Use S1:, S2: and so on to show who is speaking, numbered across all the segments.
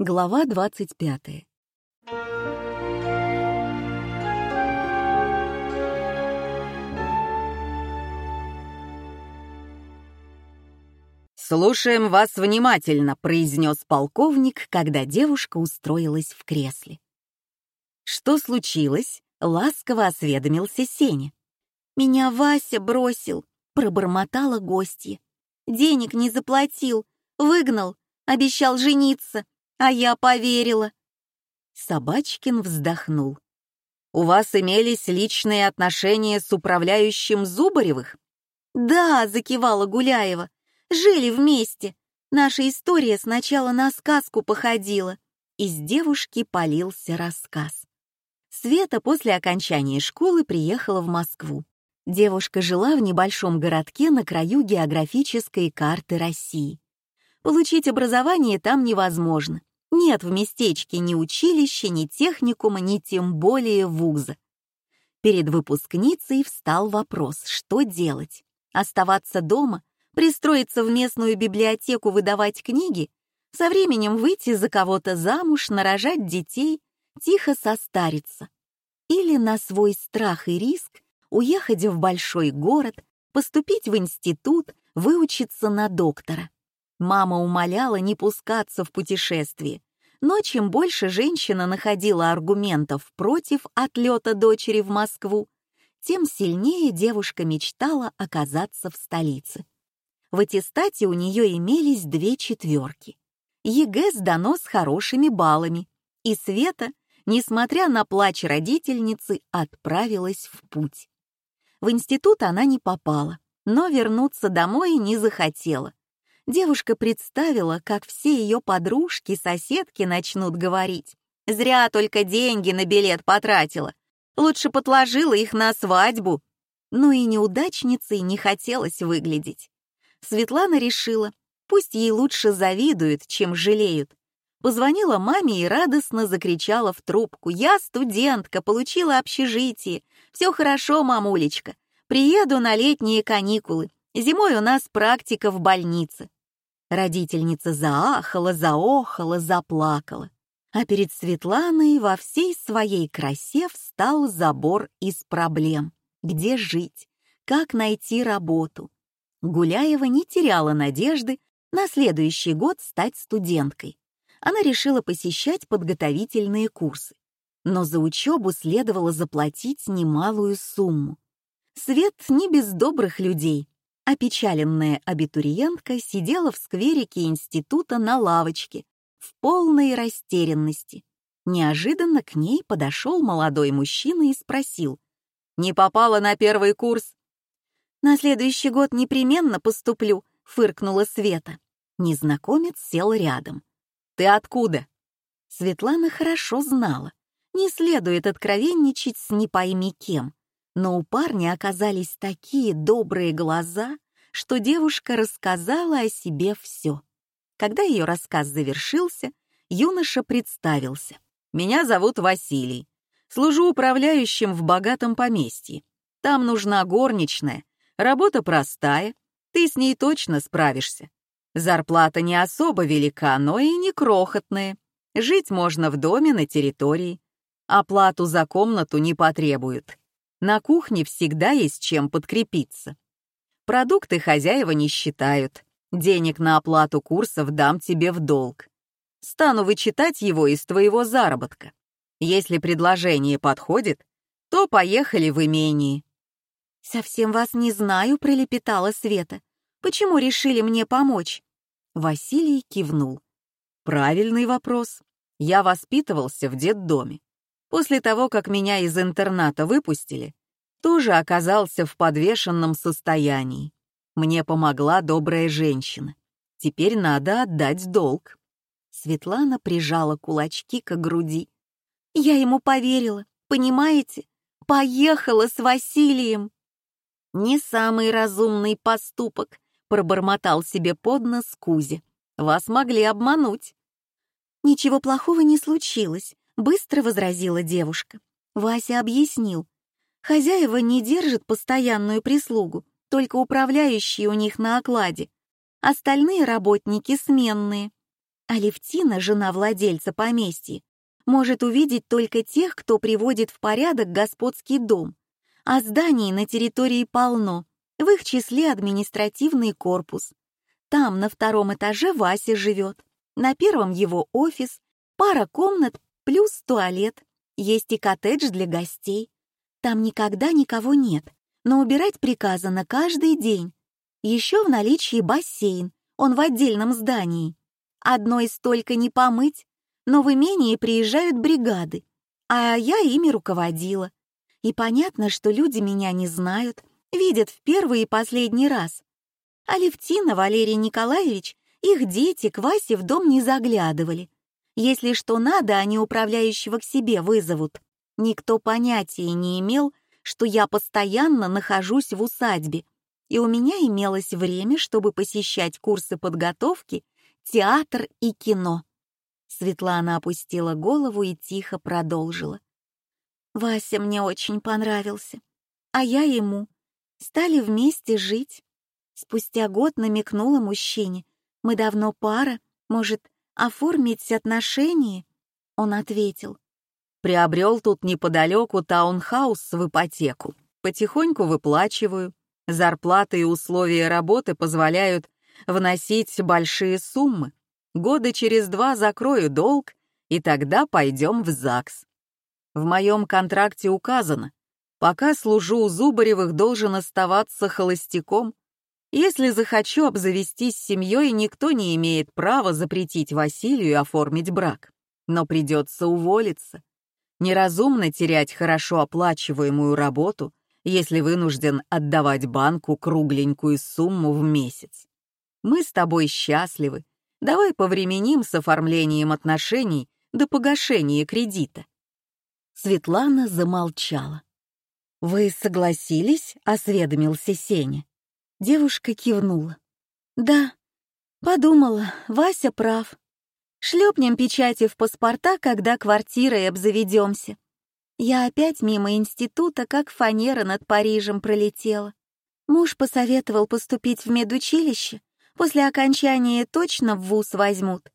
S1: Глава 25. «Слушаем вас внимательно», — произнес полковник, когда девушка устроилась в кресле. «Что случилось?» — ласково осведомился Сеня.
S2: «Меня Вася бросил», — пробормотала гостья. «Денег не заплатил, выгнал, обещал жениться, а я поверила».
S1: Собачкин вздохнул. «У вас имелись личные отношения с управляющим Зубаревых?»
S2: «Да», — закивала Гуляева. «Жили вместе. Наша история сначала на сказку походила».
S1: Из девушки полился рассказ. Света после окончания школы приехала в Москву. Девушка жила в небольшом городке на краю географической карты России. Получить образование там невозможно. Нет в местечке ни училища, ни техникума, ни тем более вуза. Перед выпускницей встал вопрос, что делать? Оставаться дома, пристроиться в местную библиотеку выдавать книги, со временем выйти за кого-то замуж, нарожать детей, тихо состариться. Или на свой страх и риск уехать в большой город, поступить в институт, выучиться на доктора. Мама умоляла не пускаться в путешествие, но чем больше женщина находила аргументов против отлета дочери в Москву, тем сильнее девушка мечтала оказаться в столице. В аттестате у нее имелись две четверки. ЕГЭ сдано с хорошими баллами, и Света, несмотря на плач родительницы, отправилась в путь. В институт она не попала, но вернуться домой не захотела, девушка представила, как все ее подружки, соседки начнут говорить. «Зря только деньги на билет потратила. Лучше отложила их на свадьбу». Ну и неудачницей не хотелось выглядеть. Светлана решила, пусть ей лучше завидуют, чем жалеют. Позвонила маме и радостно закричала в трубку. «Я студентка, получила общежитие. Все хорошо, мамулечка. Приеду на летние каникулы. Зимой у нас практика в больнице». Родительница заахала, заохала, заплакала. А перед Светланой во всей своей красе встал забор из проблем. Где жить? Как найти работу? Гуляева не теряла надежды на следующий год стать студенткой. Она решила посещать подготовительные курсы. Но за учебу следовало заплатить немалую сумму. Свет не без добрых людей, Опечаленная абитуриентка сидела в скверике института на лавочке, в полной растерянности. Неожиданно к ней подошел молодой мужчина и спросил. «Не попала на первый курс?» «На следующий год непременно поступлю», — фыркнула Света. Незнакомец сел рядом. «Ты откуда?» Светлана хорошо знала. Не следует откровенничать с не пойми кем но у парня оказались такие добрые глаза, что девушка рассказала о себе все. Когда ее рассказ завершился, юноша представился. «Меня зовут Василий. Служу управляющим в богатом поместье. Там нужна горничная, работа простая, ты с ней точно справишься. Зарплата не особо велика, но и не крохотная. Жить можно в доме на территории. Оплату за комнату не потребуют. На кухне всегда есть чем подкрепиться. Продукты хозяева не считают. Денег на оплату курсов дам тебе в долг. Стану вычитать его из твоего заработка. Если предложение подходит, то поехали в имение.
S2: «Совсем вас не знаю», — пролепетала Света. «Почему решили мне помочь?»
S1: Василий кивнул. «Правильный вопрос. Я воспитывался в детдоме. После того, как меня из интерната выпустили, тоже оказался в подвешенном состоянии. Мне помогла добрая женщина. Теперь надо отдать долг. Светлана прижала кулачки к груди.
S2: Я ему поверила, понимаете? Поехала с Василием.
S1: Не самый разумный поступок, пробормотал себе под нос Кузя. Вас могли обмануть.
S2: Ничего плохого не случилось. Быстро возразила девушка. Вася объяснил. Хозяева не держат постоянную прислугу, только управляющие у них на окладе. Остальные работники сменные.
S1: Алевтина, жена владельца поместья, может увидеть только тех, кто приводит в порядок господский дом, а зданий на территории полно, в их числе административный корпус. Там на втором этаже Вася живет, на первом его офис, пара комнат плюс туалет, есть и коттедж для гостей. Там никогда никого нет, но убирать приказано каждый день. Еще в наличии бассейн, он в отдельном здании. Одной столько не помыть, но в имении приезжают бригады, а я ими руководила. И понятно, что люди меня не знают, видят в первый и последний раз. Алевтина, Валерий Николаевич, их дети к Васе в дом не заглядывали. Если что надо, они управляющего к себе вызовут. Никто понятия не имел, что я постоянно нахожусь в усадьбе, и у меня имелось время, чтобы посещать курсы подготовки, театр и кино. Светлана опустила голову и тихо продолжила. Вася мне очень понравился, а я ему. Стали вместе жить. Спустя год намекнула мужчине. Мы давно пара, может, оформить отношения? Он ответил. Приобрел тут неподалеку таунхаус в ипотеку. Потихоньку выплачиваю. Зарплаты и условия работы позволяют вносить большие суммы. Года через два закрою долг, и тогда пойдем в ЗАГС. В моем контракте указано, пока служу у Зубаревых, должен оставаться холостяком. Если захочу обзавестись семьей, никто не имеет права запретить Василию оформить брак. Но придется уволиться. Неразумно терять хорошо оплачиваемую работу, если вынужден отдавать банку кругленькую сумму в месяц. Мы с тобой счастливы. Давай повременим с оформлением отношений до погашения кредита. Светлана замолчала. «Вы согласились?» — осведомился Сеня. Девушка кивнула. «Да, подумала, Вася прав. Шлепнем печати в паспорта, когда квартирой обзаведемся. Я опять мимо института, как фанера над Парижем пролетела. Муж посоветовал поступить в медучилище, после окончания точно в вуз возьмут.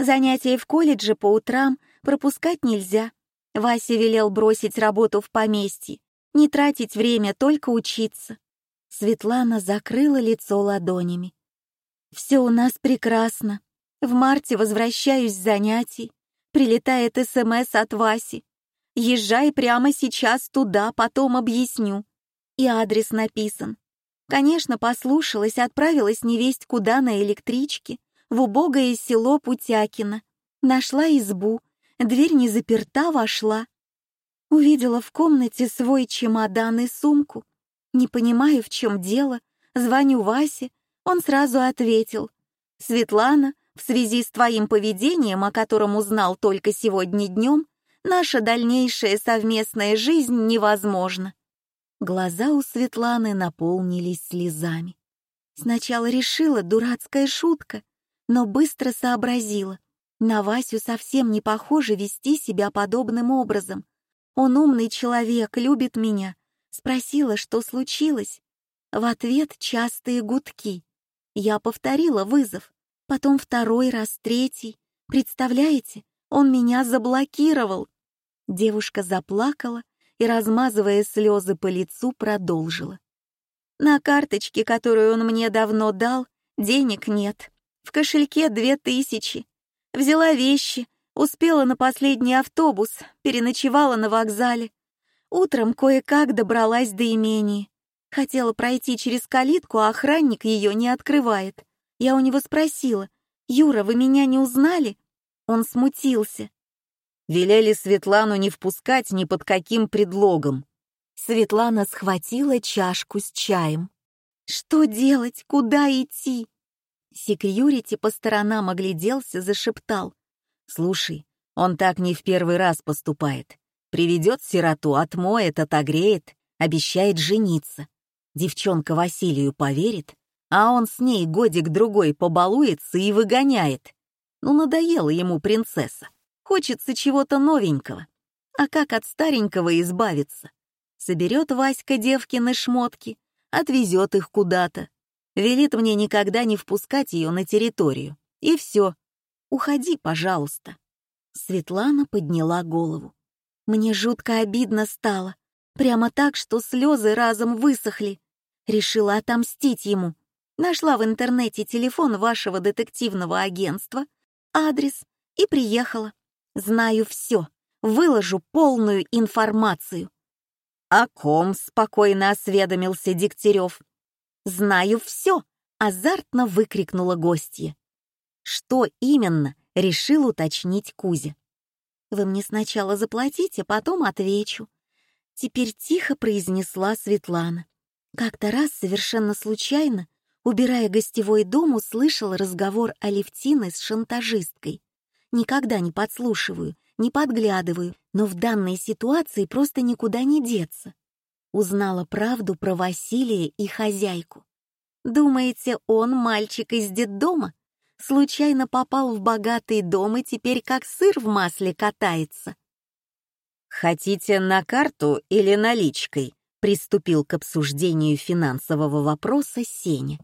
S1: Занятия в колледже по утрам пропускать нельзя. Вася велел бросить работу в поместье, не тратить время, только учиться. Светлана закрыла лицо ладонями. «Все у нас прекрасно. В марте возвращаюсь с занятий. Прилетает СМС от Васи. Езжай прямо сейчас туда, потом объясню. И адрес написан. Конечно, послушалась, отправилась невесть куда на электричке, в убогое село Путякино. Нашла избу, дверь не заперта, вошла. Увидела в комнате свой чемодан и сумку. Не понимаю, в чем дело. Звоню Васе, он сразу ответил. «Светлана, в связи с твоим поведением, о котором узнал только сегодня днем, наша дальнейшая совместная жизнь невозможна. Глаза у Светланы наполнились слезами. Сначала решила дурацкая шутка, но быстро сообразила. На Васю совсем не похоже вести себя подобным образом. Он умный человек, любит меня. Спросила, что случилось. В ответ частые гудки. Я повторила вызов, потом второй раз, третий. Представляете, он меня заблокировал. Девушка заплакала и, размазывая слезы по лицу, продолжила. «На карточке, которую он мне давно дал, денег нет. В кошельке две тысячи. Взяла вещи, успела на последний автобус, переночевала на вокзале. Утром кое-как добралась до имени. Хотела пройти через калитку, а охранник ее не открывает. Я у него спросила, «Юра, вы меня не узнали?» Он смутился. Велели Светлану не впускать ни под каким предлогом. Светлана схватила чашку с чаем. «Что делать? Куда идти?» Секьюрити по сторонам огляделся, зашептал. «Слушай, он так не в первый раз поступает. Приведет сироту, отмоет, отогреет, обещает жениться. Девчонка Василию поверит, а он с ней годик-другой побалуется и выгоняет. Ну, надоела ему принцесса. Хочется чего-то новенького. А как от старенького избавиться? Соберет Васька девкины шмотки, отвезет их куда-то. Велит мне никогда не впускать ее на территорию. И все. Уходи, пожалуйста». Светлана подняла голову. Мне жутко обидно стало. Прямо так, что слезы разом высохли. Решила отомстить ему. Нашла в интернете телефон вашего детективного агентства, адрес и приехала. Знаю все, выложу полную информацию. «О ком?» — спокойно осведомился Дегтярев. «Знаю все!» — азартно выкрикнула гостья. «Что именно?» — решил уточнить Кузя. «Вы мне сначала заплатите, потом отвечу». Теперь тихо произнесла Светлана. Как-то раз совершенно случайно, убирая гостевой дом, услышала разговор Алевтины с шантажисткой. Никогда не подслушиваю, не подглядываю, но в данной ситуации просто никуда не деться. Узнала правду про Василия и хозяйку. Думаете, он мальчик из детдома? Случайно попал в богатый дом и теперь как сыр в масле катается? «Хотите на карту или наличкой?» приступил к обсуждению финансового вопроса Сеня.